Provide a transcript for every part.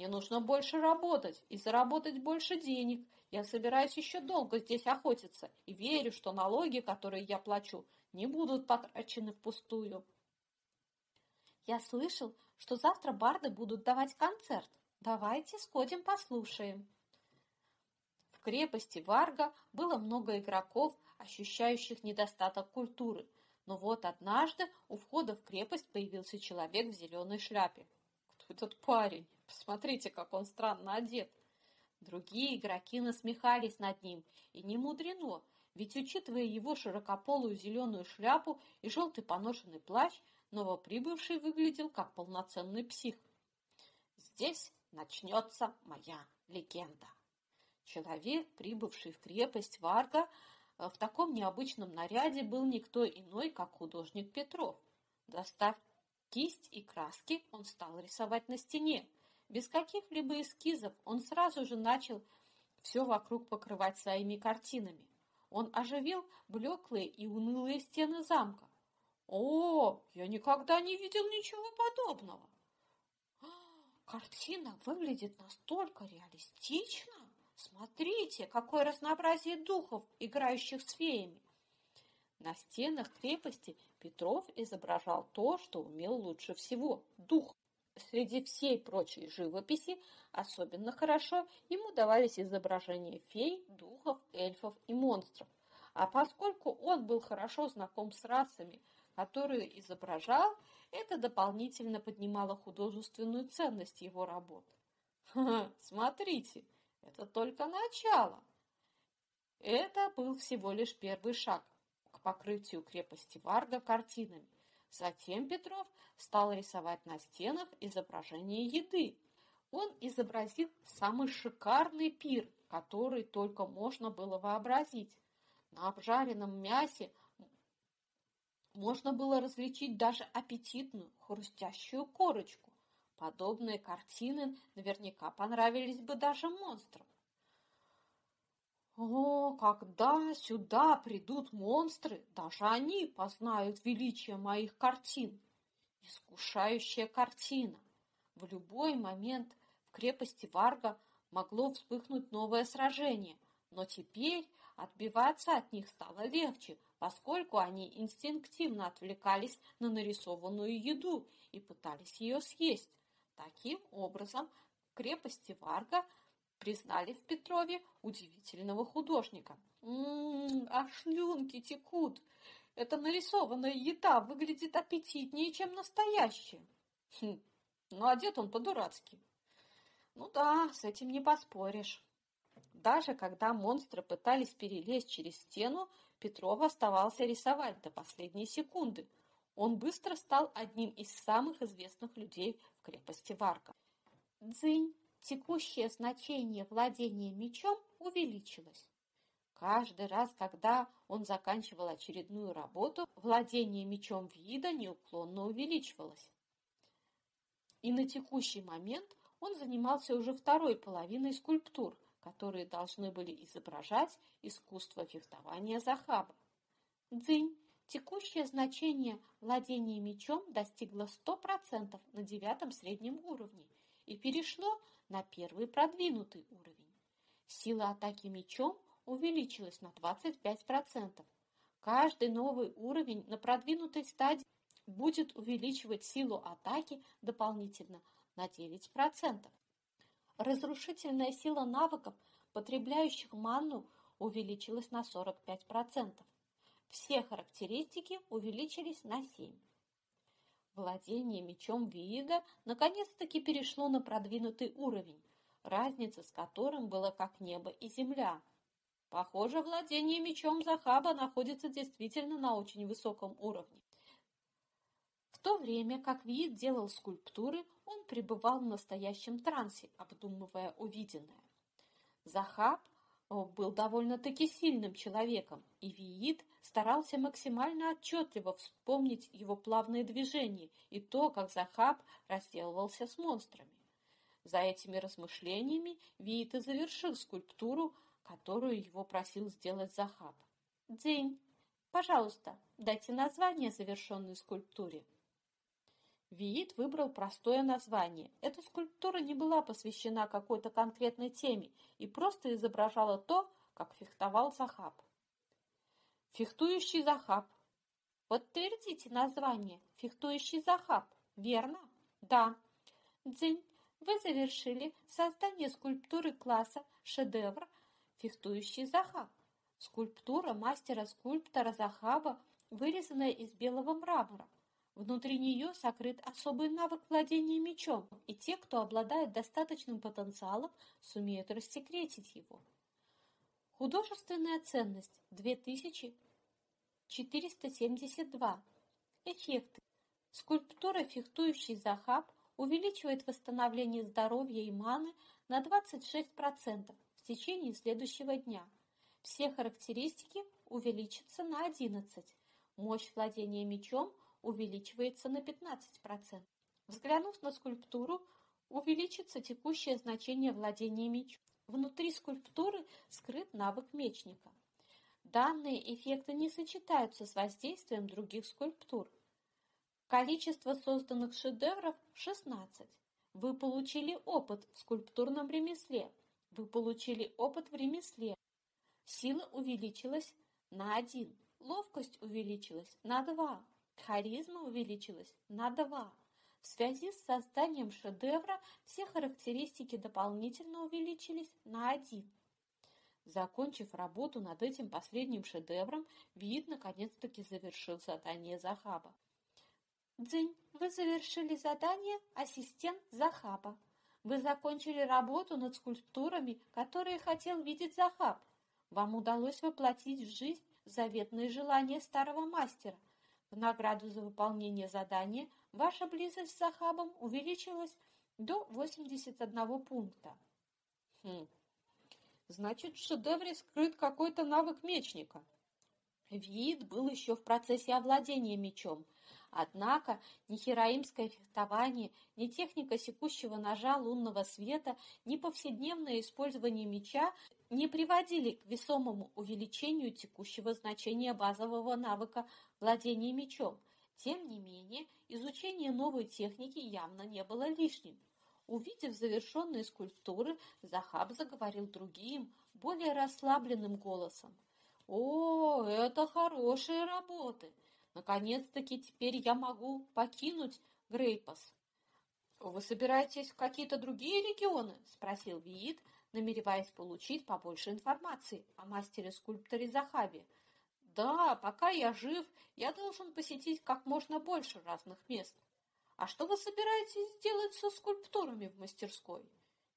Мне нужно больше работать и заработать больше денег. Я собираюсь еще долго здесь охотиться и верю, что налоги, которые я плачу, не будут потрачены впустую. Я слышал, что завтра барды будут давать концерт. Давайте сходим послушаем. В крепости Варга было много игроков, ощущающих недостаток культуры. Но вот однажды у входа в крепость появился человек в зеленой шляпе. Кто этот парень? Посмотрите, как он странно одет. Другие игроки насмехались над ним, и не мудрено, ведь, учитывая его широкополую зеленую шляпу и желтый поношенный плащ, новоприбывший выглядел как полноценный псих. Здесь начнется моя легенда. Человек, прибывший в крепость Варга, э, в таком необычном наряде был никто иной, как художник Петров. Достав кисть и краски, он стал рисовать на стене. Без каких-либо эскизов он сразу же начал все вокруг покрывать своими картинами. Он оживил блеклые и унылые стены замка. О, я никогда не видел ничего подобного. Картина выглядит настолько реалистично. Смотрите, какое разнообразие духов, играющих с феями. На стенах крепости Петров изображал то, что умел лучше всего – дух. Среди всей прочей живописи особенно хорошо ему давались изображения фей, духов, эльфов и монстров. А поскольку он был хорошо знаком с расами, которые изображал, это дополнительно поднимало художественную ценность его работ. Смотрите, это только начало. Это был всего лишь первый шаг покрытию крепости Варга картинами. Затем Петров стал рисовать на стенах изображения еды. Он изобразил самый шикарный пир, который только можно было вообразить. На обжаренном мясе можно было различить даже аппетитную хрустящую корочку. Подобные картины наверняка понравились бы даже монстрам. О, когда сюда придут монстры, даже они познают величие моих картин. Искушающая картина. В любой момент в крепости Варга могло вспыхнуть новое сражение, но теперь отбиваться от них стало легче, поскольку они инстинктивно отвлекались на нарисованную еду и пытались ее съесть. Таким образом, в крепости Варга признали в Петрове удивительного художника. Ммм, а шлюнки текут. Эта нарисованная еда выглядит аппетитнее, чем настоящая. Хм, ну одет он по-дурацки. Ну да, с этим не поспоришь. Даже когда монстры пытались перелезть через стену, Петров оставался рисовать до последней секунды – он быстро стал одним из самых известных людей в крепости Варга. Дзынь, текущее значение владения мечом увеличилось. Каждый раз, когда он заканчивал очередную работу, владение мечом вида неуклонно увеличивалось. И на текущий момент он занимался уже второй половиной скульптур, которые должны были изображать искусство фехтования Захаба. Дзынь Текущее значение владения мечом достигло 100% на девятом среднем уровне и перешло на первый продвинутый уровень. Сила атаки мечом увеличилась на 25%. Каждый новый уровень на продвинутой стадии будет увеличивать силу атаки дополнительно на 9%. Разрушительная сила навыков, потребляющих манну, увеличилась на 45%. Все характеристики увеличились на 7. Владение мечом Виида наконец-таки перешло на продвинутый уровень, разница с которым была как небо и земля. Похоже, владение мечом Захаба находится действительно на очень высоком уровне. В то время как Виид делал скульптуры, он пребывал в настоящем трансе, обдумывая увиденное. Захаб был довольно-таки сильным человеком, и Виит старался максимально отчетливо вспомнить его плавные движения и то, как Захаб разделывался с монстрами. За этими размышлениями Виит и завершил скульптуру, которую его просил сделать Захаб. «Дзинь, пожалуйста, дайте название завершенной скульптуре». Виит выбрал простое название. Эта скульптура не была посвящена какой-то конкретной теме и просто изображала то, как фехтовал Захаб. Фехтующий Захаб. Подтвердите название. Фехтующий Захаб. Верно? Да. Дзинь, вы завершили создание скульптуры класса «Шедевр» «Фехтующий Захаб». Скульптура мастера-скульптора Захаба, вырезанная из белого мрамора. Внутри нее сокрыт особый навык владения мечом, и те, кто обладает достаточным потенциалом, сумеют рассекретить его. Художественная ценность 2472. Эффекты. Скульптура «Фехтующий Захаб» увеличивает восстановление здоровья и маны на 26% в течение следующего дня. Все характеристики увеличатся на 11%. Мощь владения мечом увеличивается на 15%. Взглянув на скульптуру, увеличится текущее значение владения мечом. Внутри скульптуры скрыт навык мечника. Данные эффекты не сочетаются с воздействием других скульптур. Количество созданных шедевров – 16. Вы получили опыт в скульптурном ремесле. Вы получили опыт в ремесле. Сила увеличилась на 1. Ловкость увеличилась на 2. Харизма увеличилась на 2. В связи с созданием шедевра все характеристики дополнительно увеличились на 1. Закончив работу над этим последним шедевром, Вид наконец-таки завершил задание Захаба. Дзинь, вы завершили задание «Ассистент Захаба». Вы закончили работу над скульптурами, которые хотел видеть Захаб. Вам удалось воплотить в жизнь заветные желания старого мастера – в награду за выполнение задания ваша близость с Захабом увеличилась до 81 пункта. Хм. Значит, в шедевре скрыт какой-то навык мечника. Вид был еще в процессе овладения мечом, Однако ни хераимское фехтование, ни техника секущего ножа лунного света, ни повседневное использование меча не приводили к весомому увеличению текущего значения базового навыка владения мечом. Тем не менее, изучение новой техники явно не было лишним. Увидев завершенные скульптуры, Захаб заговорил другим, более расслабленным голосом. «О, это хорошие работы! Наконец-таки теперь я могу покинуть Грейпас. «Вы собираетесь в какие-то другие регионы?» – спросил Виит, намереваясь получить побольше информации о мастере-скульпторе Захабе. «Да, пока я жив, я должен посетить как можно больше разных мест. А что вы собираетесь сделать со скульптурами в мастерской?»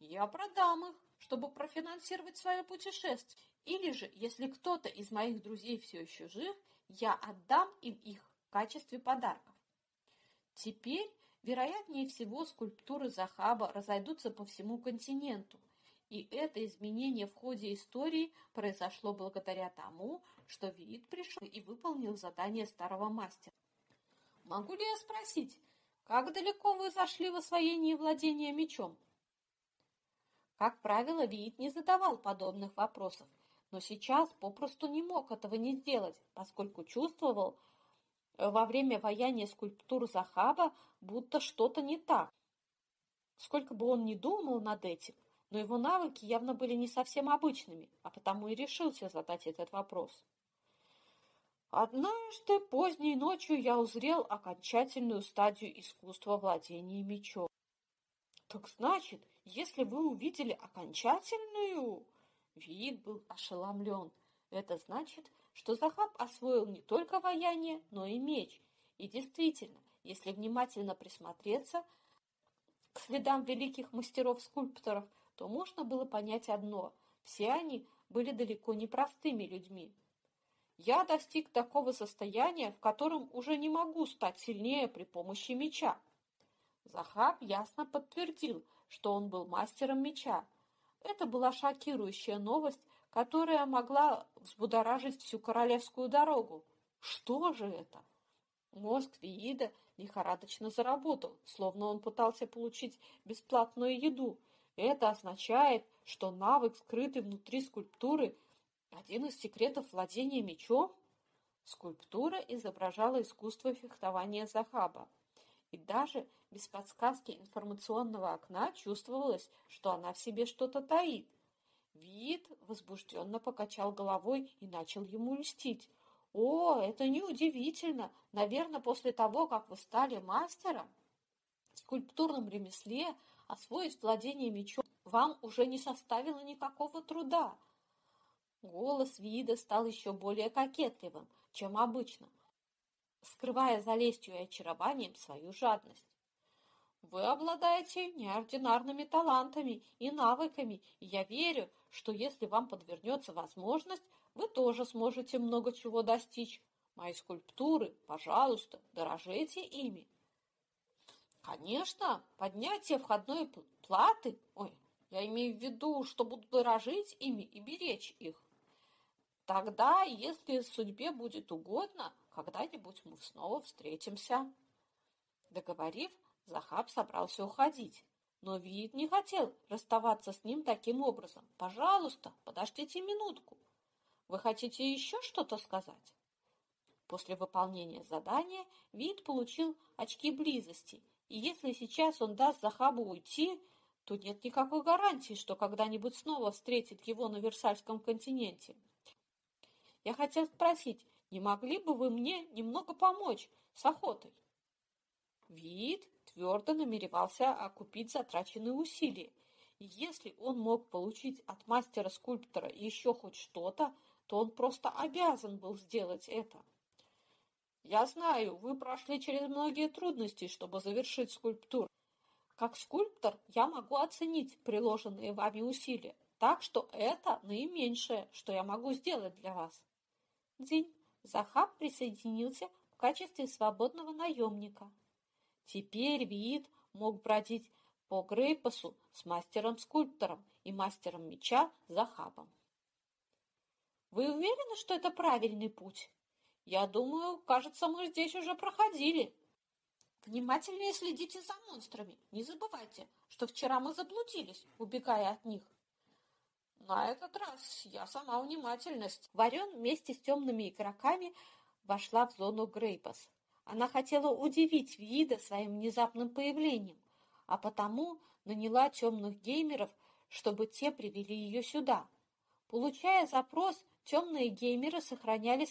«Я продам их, чтобы профинансировать свое путешествие. Или же, если кто-то из моих друзей все еще жив, я отдам им их в качестве подарков. Теперь, вероятнее всего, скульптуры Захаба разойдутся по всему континенту, и это изменение в ходе истории произошло благодаря тому, что Виит пришел и выполнил задание старого мастера. Могу ли я спросить, как далеко вы зашли в освоении владения мечом? Как правило, Виит не задавал подобных вопросов, но сейчас попросту не мог этого не сделать, поскольку чувствовал во время ваяния скульптур Захаба, будто что-то не так. Сколько бы он ни думал над этим, но его навыки явно были не совсем обычными, а потому и решился задать этот вопрос. Однажды поздней ночью я узрел окончательную стадию искусства владения мечом. Так значит, если вы увидели окончательную, Виит был ошеломлен. Это значит, что Захаб освоил не только вояние, но и меч. И действительно, если внимательно присмотреться к следам великих мастеров-скульпторов, то можно было понять одно – все они были далеко не простыми людьми. Я достиг такого состояния, в котором уже не могу стать сильнее при помощи меча. Захаб ясно подтвердил, что он был мастером меча, это была шокирующая новость, которая могла взбудоражить всю королевскую дорогу. Что же это? Мозг Виида лихорадочно заработал, словно он пытался получить бесплатную еду. Это означает, что навык, скрытый внутри скульптуры, один из секретов владения мечом? Скульптура изображала искусство фехтования Захаба. и даже без подсказки информационного окна чувствовалось, что она в себе что-то таит. Вид возбужденно покачал головой и начал ему льстить. «О, это неудивительно! Наверное, после того, как вы стали мастером в скульптурном ремесле, освоить владение мечом вам уже не составило никакого труда». Голос Вида стал еще более кокетливым, чем обычно, скрывая за лестью и очарованием свою жадность. Вы обладаете неординарными талантами и навыками, и я верю, что если вам подвернется возможность, вы тоже сможете много чего достичь. Мои скульптуры, пожалуйста, дорожите ими. Конечно, поднятие входной платы, ой, я имею в виду, что буду дорожить ими и беречь их. Тогда, если судьбе будет угодно, когда-нибудь мы снова встретимся. Договорив, Захаб собрался уходить, но Вид не хотел расставаться с ним таким образом. «Пожалуйста, подождите минутку. Вы хотите еще что-то сказать?» После выполнения задания Вид получил очки близости, и если сейчас он даст Захабу уйти, то нет никакой гарантии, что когда-нибудь снова встретит его на Версальском континенте. Я хотел спросить, не могли бы вы мне немного помочь с охотой? Вид твердо намеревался окупить затраченные усилия. И если он мог получить от мастера-скульптора еще хоть что-то, то он просто обязан был сделать это. Я знаю, вы прошли через многие трудности, чтобы завершить скульптуру. Как скульптор я могу оценить приложенные вами усилия, так что это наименьшее, что я могу сделать для вас. День. Захаб присоединился в качестве свободного наемника. Теперь Виит мог бродить по Грейпасу с мастером-скульптором и мастером меча Захабом. Вы уверены, что это правильный путь? Я думаю, кажется, мы здесь уже проходили. Внимательнее следите за монстрами. Не забывайте, что вчера мы заблудились, убегая от них. На этот раз я сама внимательность. Варен вместе с темными игроками вошла в зону Грейпас. Она хотела удивить Вида своим внезапным появлением, а потому наняла темных геймеров, чтобы те привели ее сюда. Получая запрос, темные геймеры сохраняли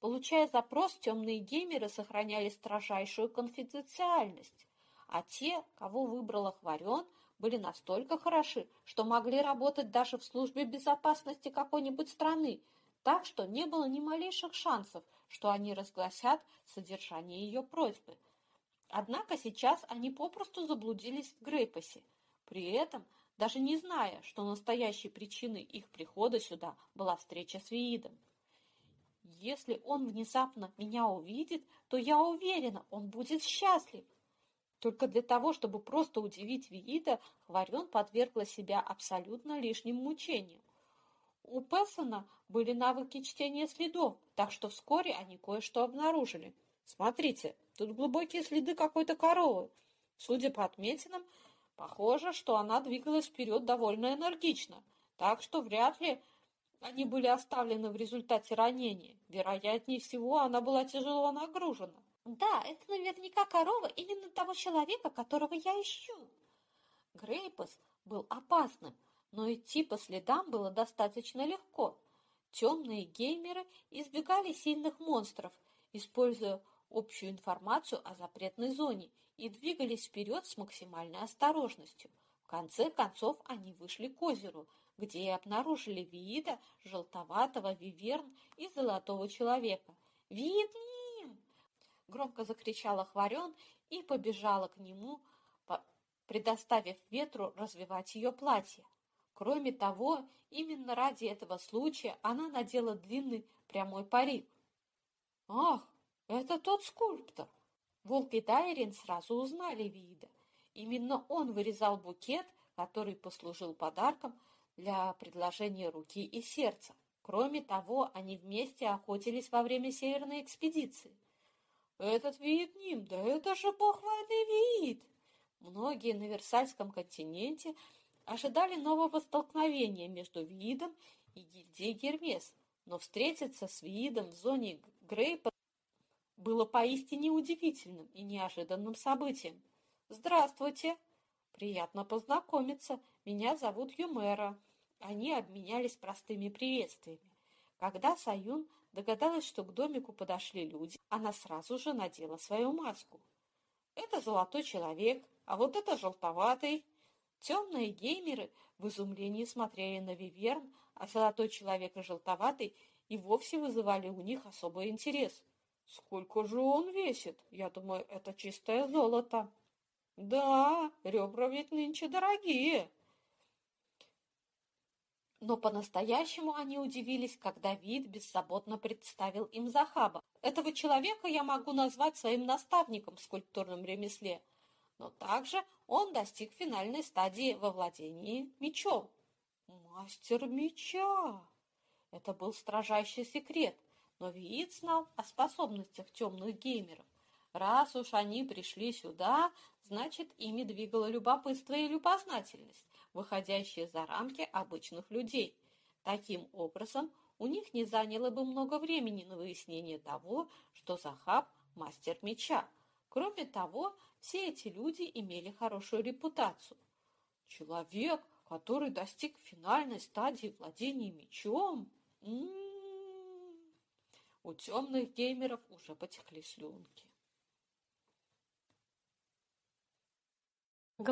Получая запрос, темные геймеры сохраняли строжайшую конфиденциальность, а те, кого выбрала Хварен, были настолько хороши, что могли работать даже в службе безопасности какой-нибудь страны, так что не было ни малейших шансов, что они разгласят содержание ее просьбы. Однако сейчас они попросту заблудились в Грейпасе, при этом даже не зная, что настоящей причиной их прихода сюда была встреча с Виидом. Если он внезапно меня увидит, то я уверена, он будет счастлив. Только для того, чтобы просто удивить Виида, Хварен подвергла себя абсолютно лишним мучениям. У Пессона были навыки чтения следов, так что вскоре они кое-что обнаружили. Смотрите, тут глубокие следы какой-то коровы. Судя по отметинам, похоже, что она двигалась вперед довольно энергично, так что вряд ли они были оставлены в результате ранения. Вероятнее всего, она была тяжело нагружена. Да, это наверняка корова именно того человека, которого я ищу. Грейпус был опасным, но идти по следам было достаточно легко. Темные геймеры избегали сильных монстров, используя общую информацию о запретной зоне и двигались вперед с максимальной осторожностью. В конце концов они вышли к озеру, где и обнаружили Виида, желтоватого виверн и золотого человека. «Виид Громко закричала Хварен и побежала к нему, предоставив ветру развивать ее платье. Кроме того, именно ради этого случая она надела длинный прямой парик. «Ах, это тот скульптор!» Волк и Дайрин сразу узнали вида. Именно он вырезал букет, который послужил подарком для предложения руки и сердца. Кроме того, они вместе охотились во время северной экспедиции. Этот вид ним, да это же похвальный вид! Многие на Версальском континенте ожидали нового столкновения между видом и гильдией Гермес, но встретиться с видом в зоне Грейпа было поистине удивительным и неожиданным событием. «Здравствуйте! Приятно познакомиться. Меня зовут Юмера». Они обменялись простыми приветствиями. Когда Саюн догадалась, что к домику подошли люди, она сразу же надела свою маску. «Это золотой человек, а вот это желтоватый». Темные геймеры в изумлении смотрели на Виверн, а золотой человек и желтоватый и вовсе вызывали у них особый интерес. «Сколько же он весит? Я думаю, это чистое золото». «Да, ребра ведь нынче дорогие». Но по-настоящему они удивились, когда вид беззаботно представил им Захаба. Этого человека я могу назвать своим наставником в скульптурном ремесле, но также он достиг финальной стадии во владении мечом. Мастер меча! Это был строжайший секрет, но Виит знал о способностях темных геймеров. Раз уж они пришли сюда, значит, ими двигало любопытство и любознательность выходящие за рамки обычных людей. Таким образом, у них не заняло бы много времени на выяснение того, что Захаб – мастер меча. Кроме того, все эти люди имели хорошую репутацию. Человек, который достиг финальной стадии владения мечом? М -м -м. У темных геймеров уже потекли слюнки.